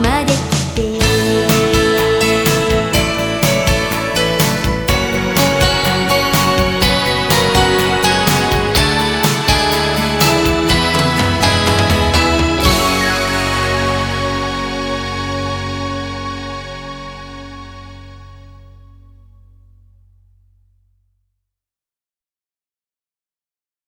まで